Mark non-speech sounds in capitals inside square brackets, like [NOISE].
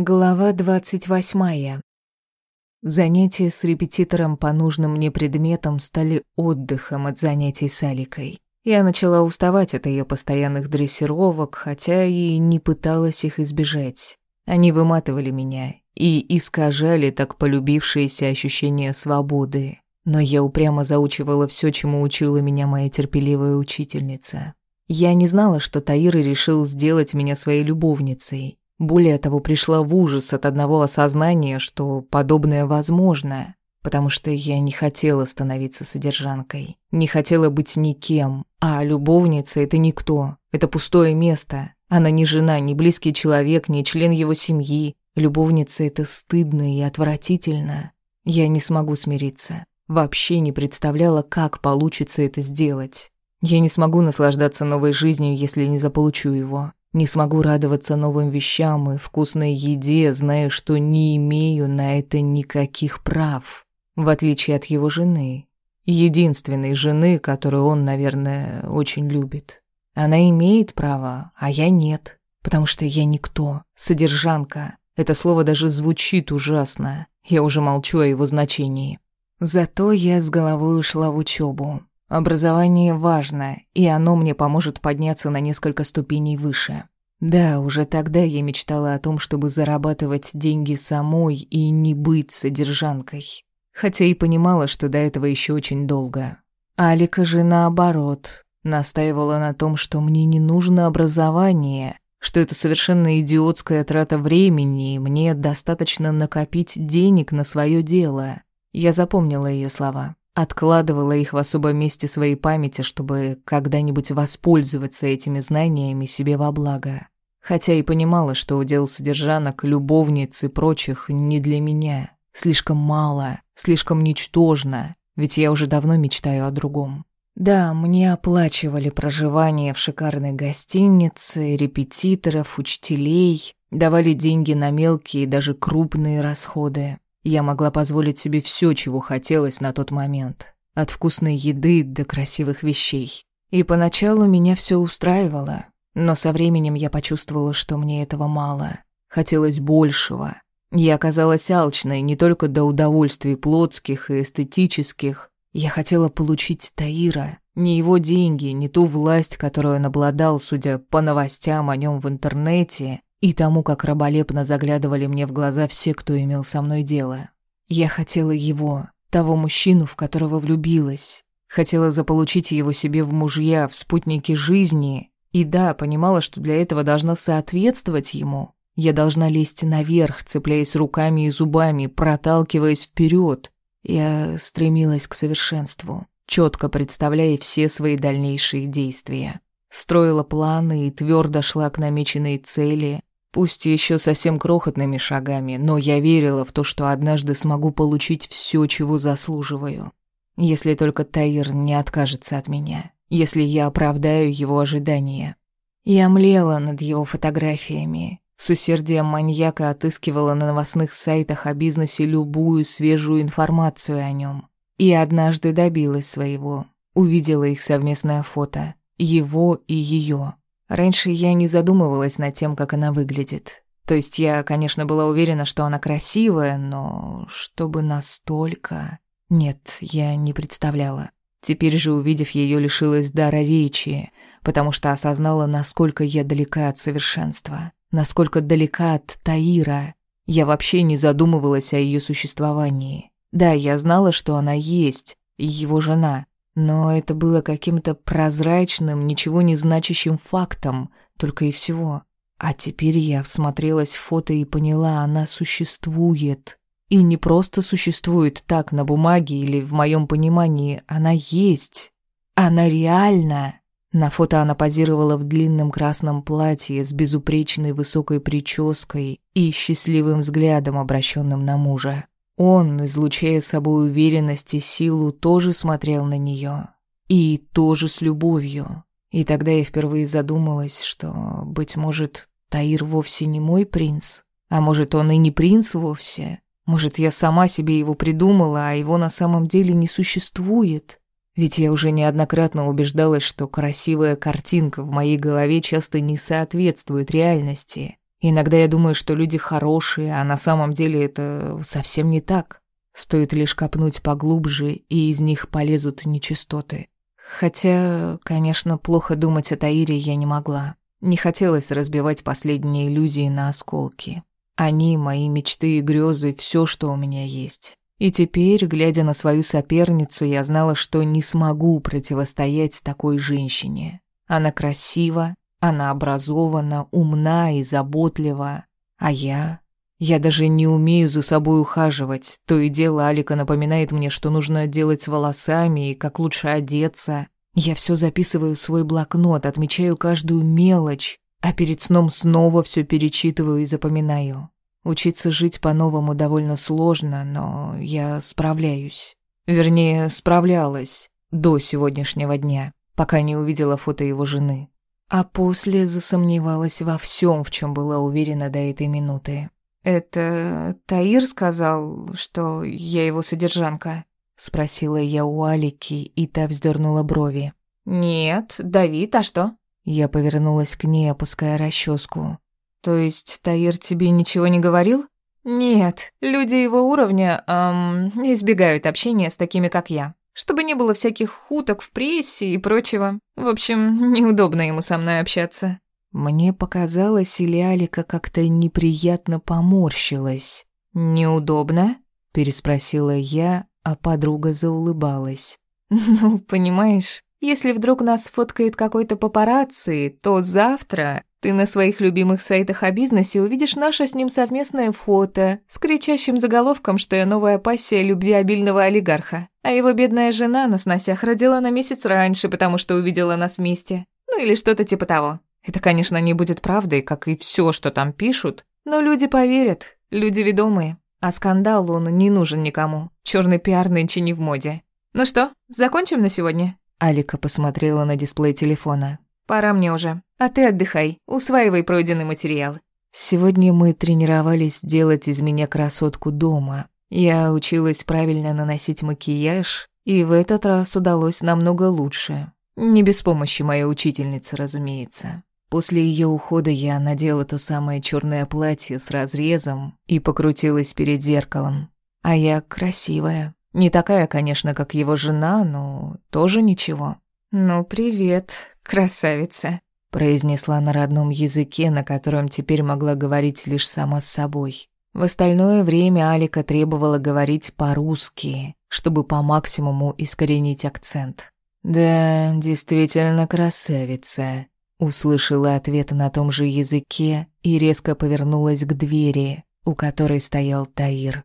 Глава двадцать восьмая. Занятия с репетитором по нужным мне предметам стали отдыхом от занятий с Аликой. Я начала уставать от ее постоянных дрессировок, хотя и не пыталась их избежать. Они выматывали меня и искажали так полюбившееся ощущение свободы. Но я упрямо заучивала все, чему учила меня моя терпеливая учительница. Я не знала, что Таир решил сделать меня своей любовницей, более того, пришла в ужас от одного осознания, что подобное возможно, потому что я не хотела становиться содержанкой, не хотела быть никем, а любовница — это никто, это пустое место. Она не жена, не близкий человек, не член его семьи. Любовница — это стыдно и отвратительно. Я не смогу смириться. Вообще не представляла, как получится это сделать. Я не смогу наслаждаться новой жизнью, если не заполучу его. Не смогу радоваться новым вещам и вкусной еде, зная, что не имею на это никаких прав, в отличие от его жены. Единственной жены, которую он, наверное, очень любит. Она имеет право, а я нет, потому что я никто, содержанка. Это слово даже звучит ужасно. Я уже молчу о его значении. Зато я с головой ушла в учебу. Образование важно, и оно мне поможет подняться на несколько ступеней выше. Да, уже тогда я мечтала о том, чтобы зарабатывать деньги самой и не быть содержанкой. Хотя и понимала, что до этого еще очень долго. Алика же наоборот, настаивала на том, что мне не нужно образование, что это совершенно идиотская трата времени, и мне достаточно накопить денег на свое дело. Я запомнила ее слова откладывала их в особом месте своей памяти, чтобы когда-нибудь воспользоваться этими знаниями себе во благо. Хотя и понимала, что удел содержанок, любовниц и прочих не для меня. Слишком мало, слишком ничтожно, ведь я уже давно мечтаю о другом. Да, мне оплачивали проживание в шикарной гостинице, репетиторов, учителей, давали деньги на мелкие и даже крупные расходы. Я могла позволить себе все, чего хотелось на тот момент. От вкусной еды до красивых вещей. И поначалу меня все устраивало. Но со временем я почувствовала, что мне этого мало. Хотелось большего. Я оказалась алчной не только до удовольствий плотских и эстетических. Я хотела получить Таира. Не его деньги, не ту власть, которую он обладал, судя по новостям о нем в интернете, и тому, как раболепно заглядывали мне в глаза все, кто имел со мной дело. Я хотела его, того мужчину, в которого влюбилась. Хотела заполучить его себе в мужья, в спутники жизни. И да, понимала, что для этого должна соответствовать ему. Я должна лезть наверх, цепляясь руками и зубами, проталкиваясь вперед. Я стремилась к совершенству, четко представляя все свои дальнейшие действия. Строила планы и твердо шла к намеченной цели, Пусть еще совсем крохотными шагами, но я верила в то, что однажды смогу получить все, чего заслуживаю. Если только Таир не откажется от меня, если я оправдаю его ожидания. Я млела над его фотографиями, с усердием маньяка отыскивала на новостных сайтах о бизнесе любую свежую информацию о нем. И однажды добилась своего. Увидела их совместное фото. Его и ее. Раньше я не задумывалась над тем, как она выглядит. То есть я, конечно, была уверена, что она красивая, но чтобы настолько... Нет, я не представляла. Теперь же, увидев ее, лишилась дара речи, потому что осознала, насколько я далека от совершенства, насколько далека от Таира. Я вообще не задумывалась о ее существовании. Да, я знала, что она есть, его жена, но это было каким-то прозрачным, ничего не значащим фактом, только и всего. А теперь я всмотрелась в фото и поняла, она существует. И не просто существует так на бумаге или в моем понимании, она есть. Она реальна. На фото она позировала в длинном красном платье с безупречной высокой прической и счастливым взглядом, обращенным на мужа. Он, излучая собой уверенность и силу, тоже смотрел на нее. И тоже с любовью. И тогда я впервые задумалась, что, быть может, Таир вовсе не мой принц, а может, он и не принц вовсе. Может, я сама себе его придумала, а его на самом деле не существует. Ведь я уже неоднократно убеждалась, что красивая картинка в моей голове часто не соответствует реальности. Иногда я думаю, что люди хорошие, а на самом деле это совсем не так. Стоит лишь копнуть поглубже, и из них полезут нечистоты. Хотя, конечно, плохо думать о Таире я не могла. Не хотелось разбивать последние иллюзии на осколки. Они, мои мечты и грезы, все, что у меня есть. И теперь, глядя на свою соперницу, я знала, что не смогу противостоять такой женщине. Она красива, она образована, умна и заботлива. А я... Я даже не умею за собой ухаживать. То и дело Алика напоминает мне, что нужно делать с волосами и как лучше одеться. Я все записываю в свой блокнот, отмечаю каждую мелочь, а перед сном снова все перечитываю и запоминаю. Учиться жить по-новому довольно сложно, но я справляюсь. Вернее, справлялась до сегодняшнего дня, пока не увидела фото его жены. А после засомневалась во всем, в чем была уверена до этой минуты. «Это Таир сказал, что я его содержанка?» — спросила я у Алики, и та вздернула брови. «Нет, Давид, а что?» Я повернулась к ней, опуская расческу. «То есть Таир тебе ничего не говорил?» «Нет, люди его уровня эм, избегают общения с такими, как я чтобы не было всяких хуток в прессе и прочего. В общем, неудобно ему со мной общаться». Мне показалось, или Алика как-то неприятно поморщилась. «Неудобно?» — переспросила я, а подруга заулыбалась. [LAUGHS] «Ну, понимаешь, если вдруг нас сфоткает какой-то папарацци, то завтра ты на своих любимых сайтах о бизнесе увидишь наше с ним совместное фото с кричащим заголовком, что я новая пассия любвеобильного олигарха, а его бедная жена на сносях родила на месяц раньше, потому что увидела нас вместе. Ну или что-то типа того. Это, конечно, не будет правдой, как и все, что там пишут, но люди поверят, люди ведомые. А скандал он не нужен никому. Черный пиар нынче не в моде. Ну что, закончим на сегодня? Алика посмотрела на дисплей телефона. «Пора мне уже. А ты отдыхай, усваивай пройденный материал». Сегодня мы тренировались делать из меня красотку дома. Я училась правильно наносить макияж, и в этот раз удалось намного лучше. Не без помощи моей учительницы, разумеется. После ее ухода я надела то самое черное платье с разрезом и покрутилась перед зеркалом. А я красивая. Не такая, конечно, как его жена, но тоже ничего. «Ну, привет, красавица», — произнесла на родном языке, на котором теперь могла говорить лишь сама с собой. В остальное время Алика требовала говорить по-русски, чтобы по максимуму искоренить акцент. «Да, действительно красавица», — услышала ответ на том же языке и резко повернулась к двери, у которой стоял Таир.